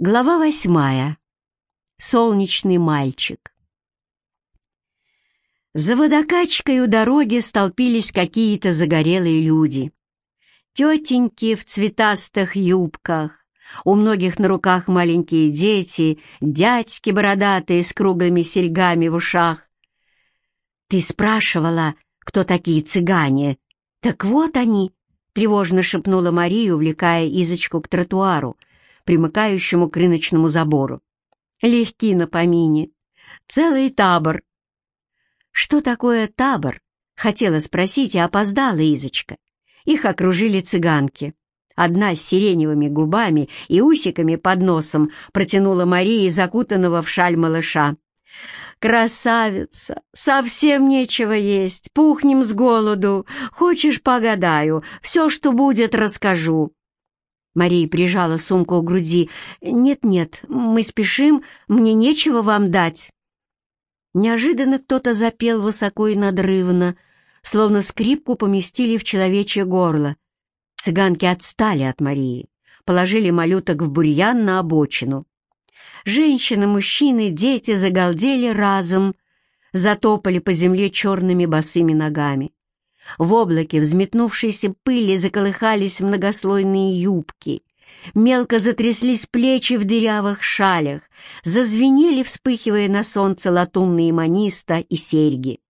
Глава восьмая. Солнечный мальчик. За водокачкой у дороги столпились какие-то загорелые люди. Тетеньки в цветастых юбках, у многих на руках маленькие дети, дядьки бородатые с круглыми серьгами в ушах. «Ты спрашивала, кто такие цыгане? Так вот они!» — тревожно шепнула Мария, увлекая Изочку к тротуару — примыкающему к рыночному забору. Легки на помине. Целый табор. Что такое табор? Хотела спросить и опоздала Изочка. Их окружили цыганки. Одна с сиреневыми губами и усиками под носом протянула Марии закутанного в шаль малыша. «Красавица! Совсем нечего есть! Пухнем с голоду! Хочешь, погадаю? Все, что будет, расскажу!» Мария прижала сумку к груди. «Нет-нет, мы спешим, мне нечего вам дать». Неожиданно кто-то запел высоко и надрывно, словно скрипку поместили в человечье горло. Цыганки отстали от Марии, положили малюток в бурьян на обочину. Женщины, мужчины, дети загалдели разом, затопали по земле черными босыми ногами. В облаке взметнувшейся пыли заколыхались многослойные юбки. Мелко затряслись плечи в дырявых шалях, зазвенели, вспыхивая на солнце латунные маниста и серьги.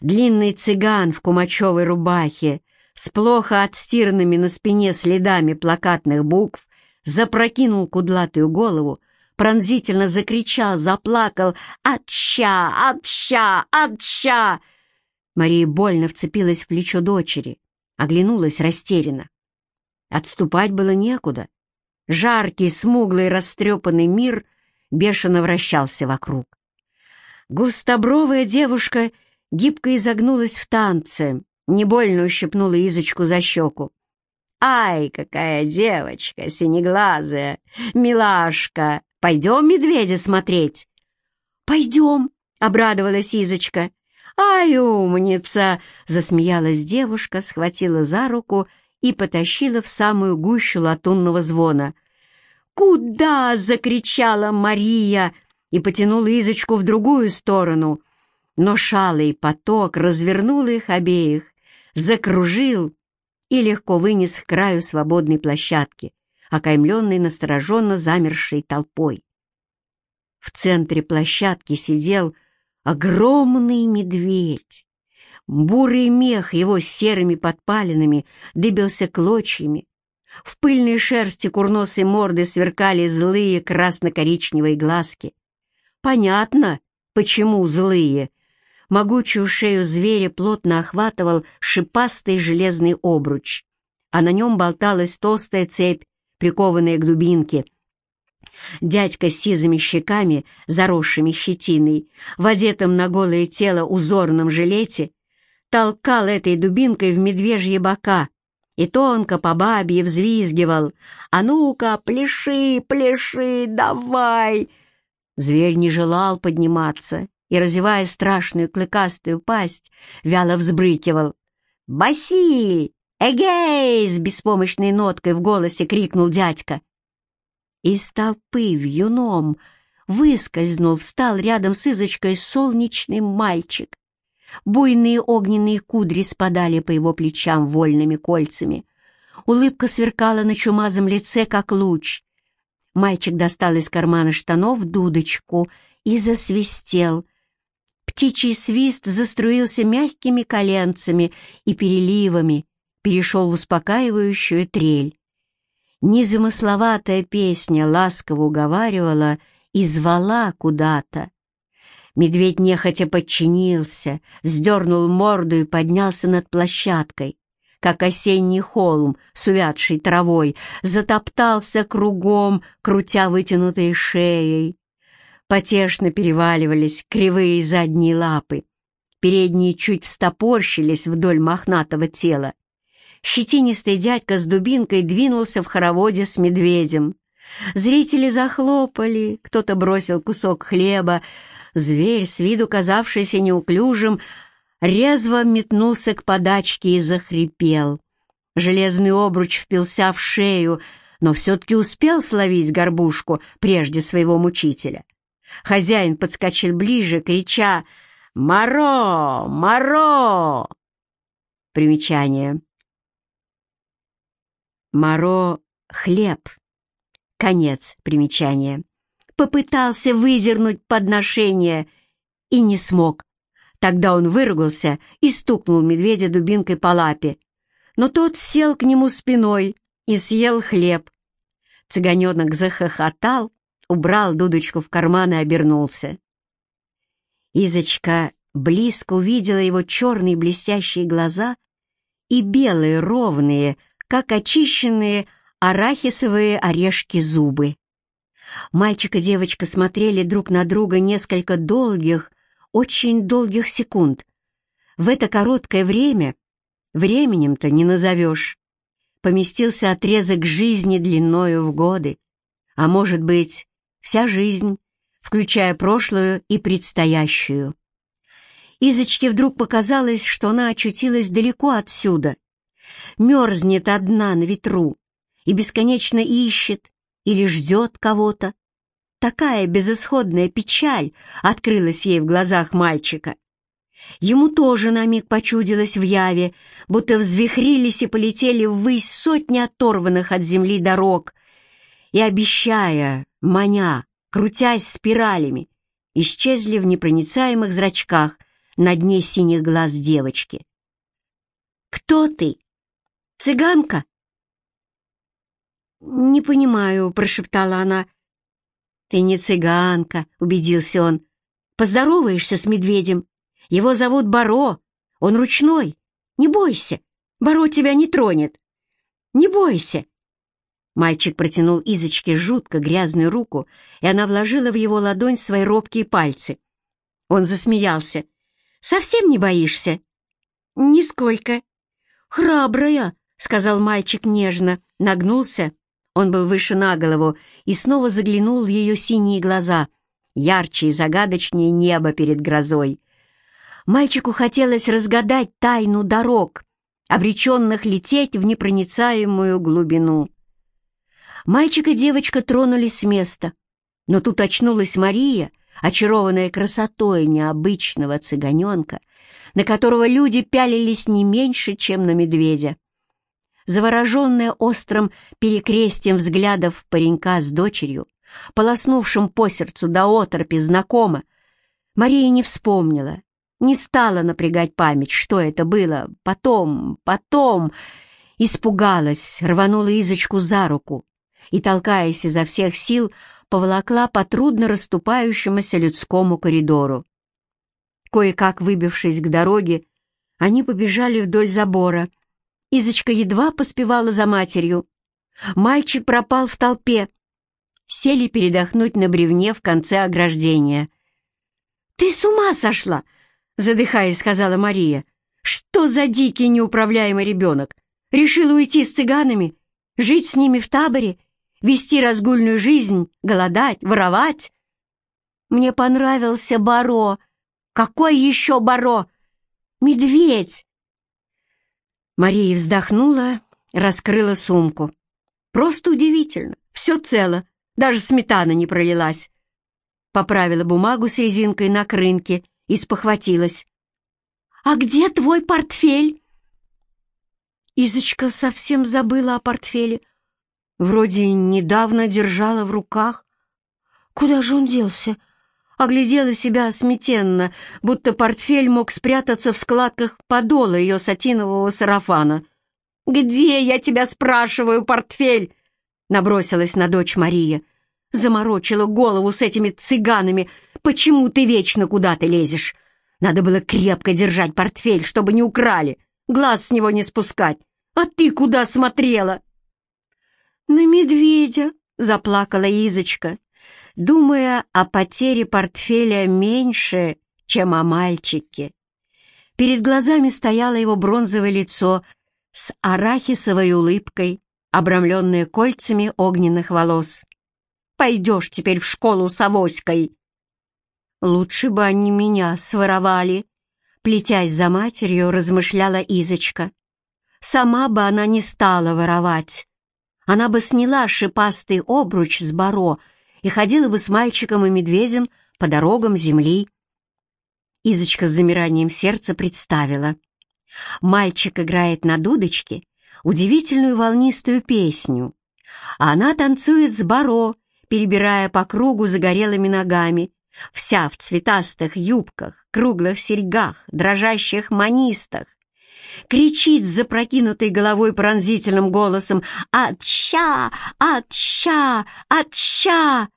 Длинный цыган в кумачевой рубахе с плохо отстиранными на спине следами плакатных букв запрокинул кудлатую голову, пронзительно закричал, заплакал «Отща! Отща! Отща!» Мария больно вцепилась в плечо дочери, оглянулась растерянно. Отступать было некуда. Жаркий, смуглый, растрепанный мир бешено вращался вокруг. Густобровая девушка гибко изогнулась в танце, не больно ущипнула Изочку за щеку. «Ай, какая девочка, синеглазая, милашка! Пойдем медведя смотреть?» «Пойдем!» — обрадовалась Изочка «Ай, умница!» — засмеялась девушка, схватила за руку и потащила в самую гущу латунного звона. «Куда?» — закричала Мария и потянула Изочку в другую сторону. Но шалый поток развернул их обеих, закружил и легко вынес к краю свободной площадки, окаймленной настороженно замершей толпой. В центре площадки сидел Огромный медведь. Бурый мех его серыми подпалинами дыбился клочьями. В пыльной шерсти курносой морды сверкали злые красно-коричневые глазки. Понятно, почему злые. Могучую шею зверя плотно охватывал шипастый железный обруч, а на нем болталась толстая цепь, прикованная к дубинке — Дядька с сизыми щеками, заросшими щетиной, в одетом на голое тело узорном жилете, толкал этой дубинкой в медвежьи бока и тонко по бабье взвизгивал «А ну-ка, пляши, пляши, давай!» Зверь не желал подниматься и, разевая страшную клыкастую пасть, вяло взбрыкивал. «Басиль! Эгей!» — с беспомощной ноткой в голосе крикнул дядька. Из толпы в юном выскользнул, встал рядом с Изочкой солнечный мальчик. Буйные огненные кудри спадали по его плечам вольными кольцами. Улыбка сверкала на чумазом лице, как луч. Мальчик достал из кармана штанов дудочку и засвистел. Птичий свист заструился мягкими коленцами и переливами, перешел в успокаивающую трель. Незамысловатая песня ласково уговаривала и звала куда-то. Медведь нехотя подчинился, вздернул морду и поднялся над площадкой, как осенний холм с увядшей травой, затоптался кругом, крутя вытянутой шеей. Потешно переваливались кривые задние лапы, передние чуть встопорщились вдоль мохнатого тела щетинистый дядька с дубинкой двинулся в хороводе с медведем. Зрители захлопали, кто-то бросил кусок хлеба. Зверь, с виду казавшийся неуклюжим, резво метнулся к подачке и захрипел. Железный обруч впился в шею, но все-таки успел словить горбушку прежде своего мучителя. Хозяин подскочил ближе, крича «Моро! Моро!» Примечание. Моро — хлеб. Конец примечания. Попытался выдернуть подношение и не смог. Тогда он выругался и стукнул медведя дубинкой по лапе. Но тот сел к нему спиной и съел хлеб. Цыганенок захохотал, убрал дудочку в карман и обернулся. Изочка близко увидела его черные блестящие глаза и белые ровные, как очищенные арахисовые орешки зубы. Мальчик и девочка смотрели друг на друга несколько долгих, очень долгих секунд. В это короткое время, временем-то не назовешь, поместился отрезок жизни длиною в годы, а может быть, вся жизнь, включая прошлую и предстоящую. Изочке вдруг показалось, что она очутилась далеко отсюда, мерзнет одна на ветру и бесконечно ищет или ждет кого-то. Такая безысходная печаль открылась ей в глазах мальчика. Ему тоже на миг почудилось в яве, будто взвихрились и полетели ввысь сотни оторванных от земли дорог, и, обещая, маня, крутясь спиралями, исчезли в непроницаемых зрачках на дне синих глаз девочки. «Кто ты?» Цыганка?» «Не понимаю», — прошептала она. «Ты не цыганка», — убедился он. «Поздороваешься с медведем. Его зовут Баро. Он ручной. Не бойся. Баро тебя не тронет. Не бойся». Мальчик протянул Изочке жутко грязную руку, и она вложила в его ладонь свои робкие пальцы. Он засмеялся. «Совсем не боишься?» «Нисколько». «Храбрая», — сказал мальчик нежно, нагнулся. Он был выше на голову и снова заглянул в ее синие глаза, ярче и загадочнее неба перед грозой. Мальчику хотелось разгадать тайну дорог, обреченных лететь в непроницаемую глубину. Мальчик и девочка тронулись с места, но тут очнулась Мария, очарованная красотой необычного цыганенка, на которого люди пялились не меньше, чем на медведя завороженная острым перекрестием взглядов паренька с дочерью, полоснувшим по сердцу до оторпи знакомо, Мария не вспомнила, не стала напрягать память, что это было. Потом, потом... Испугалась, рванула Изочку за руку и, толкаясь изо всех сил, поволокла по трудно расступающемуся людскому коридору. Кое-как выбившись к дороге, они побежали вдоль забора, Изочка едва поспевала за матерью. Мальчик пропал в толпе. Сели передохнуть на бревне в конце ограждения. «Ты с ума сошла!» — задыхаясь, сказала Мария. «Что за дикий неуправляемый ребенок? Решила уйти с цыганами? Жить с ними в таборе? Вести разгульную жизнь? Голодать? Воровать?» «Мне понравился Баро. Какой еще Баро? Медведь! Мария вздохнула, раскрыла сумку. Просто удивительно, все цело, даже сметана не пролилась. Поправила бумагу с резинкой на крынке и спохватилась. «А где твой портфель?» Изочка совсем забыла о портфеле. Вроде недавно держала в руках. Куда же он делся? Оглядела себя смятенно, будто портфель мог спрятаться в складках подола ее сатинового сарафана. «Где, я тебя спрашиваю, портфель?» Набросилась на дочь Мария. Заморочила голову с этими цыганами. «Почему ты вечно куда-то лезешь? Надо было крепко держать портфель, чтобы не украли, глаз с него не спускать. А ты куда смотрела?» «На медведя», — заплакала Изочка думая о потере портфеля меньше, чем о мальчике. Перед глазами стояло его бронзовое лицо с арахисовой улыбкой, обрамленное кольцами огненных волос. «Пойдешь теперь в школу с авоськой!» «Лучше бы они меня своровали», — плетясь за матерью, размышляла Изочка. «Сама бы она не стала воровать, она бы сняла шипастый обруч с баро и ходила бы с мальчиком и медведем по дорогам земли. Изочка с замиранием сердца представила. Мальчик играет на дудочке удивительную волнистую песню, а она танцует с баро, перебирая по кругу загорелыми ногами, вся в цветастых юбках, круглых серьгах, дрожащих манистах. Кричит с запрокинутой головой пронзительным голосом «Отща! Отща! Отща!»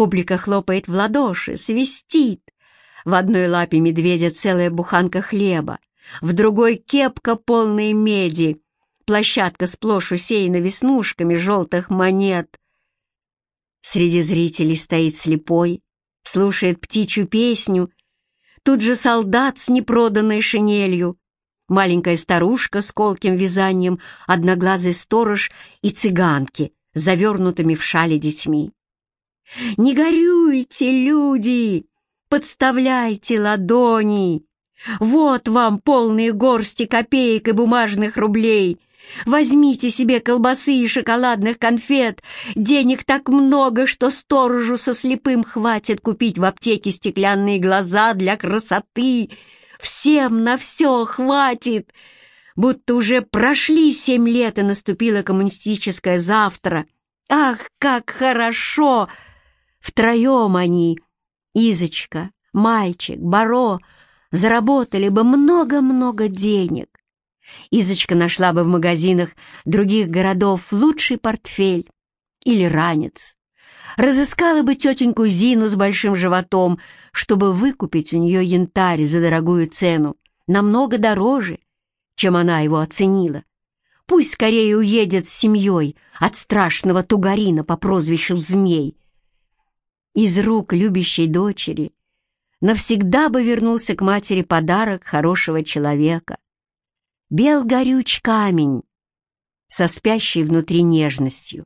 Публика хлопает в ладоши, свистит. В одной лапе медведя целая буханка хлеба, в другой кепка полной меди, площадка сплошь усеяна веснушками желтых монет. Среди зрителей стоит слепой, слушает птичью песню, тут же солдат с непроданной шинелью, маленькая старушка с колким вязанием, одноглазый сторож и цыганки, завернутыми в шали детьми. «Не горюйте, люди! Подставляйте ладони! Вот вам полные горсти копеек и бумажных рублей!» Возьмите себе колбасы и шоколадных конфет. Денег так много, что сторожу со слепым хватит купить в аптеке стеклянные глаза для красоты. Всем на все хватит. Будто уже прошли семь лет и наступило коммунистическое завтра. Ах, как хорошо! Втроем они, Изочка, мальчик, Баро, заработали бы много-много денег. Изочка нашла бы в магазинах других городов лучший портфель или ранец. Разыскала бы тетеньку Зину с большим животом, чтобы выкупить у нее янтарь за дорогую цену, намного дороже, чем она его оценила. Пусть скорее уедет с семьей от страшного тугарина по прозвищу Змей. Из рук любящей дочери навсегда бы вернулся к матери подарок хорошего человека — бел горюч камень со спящей внутри нежностью.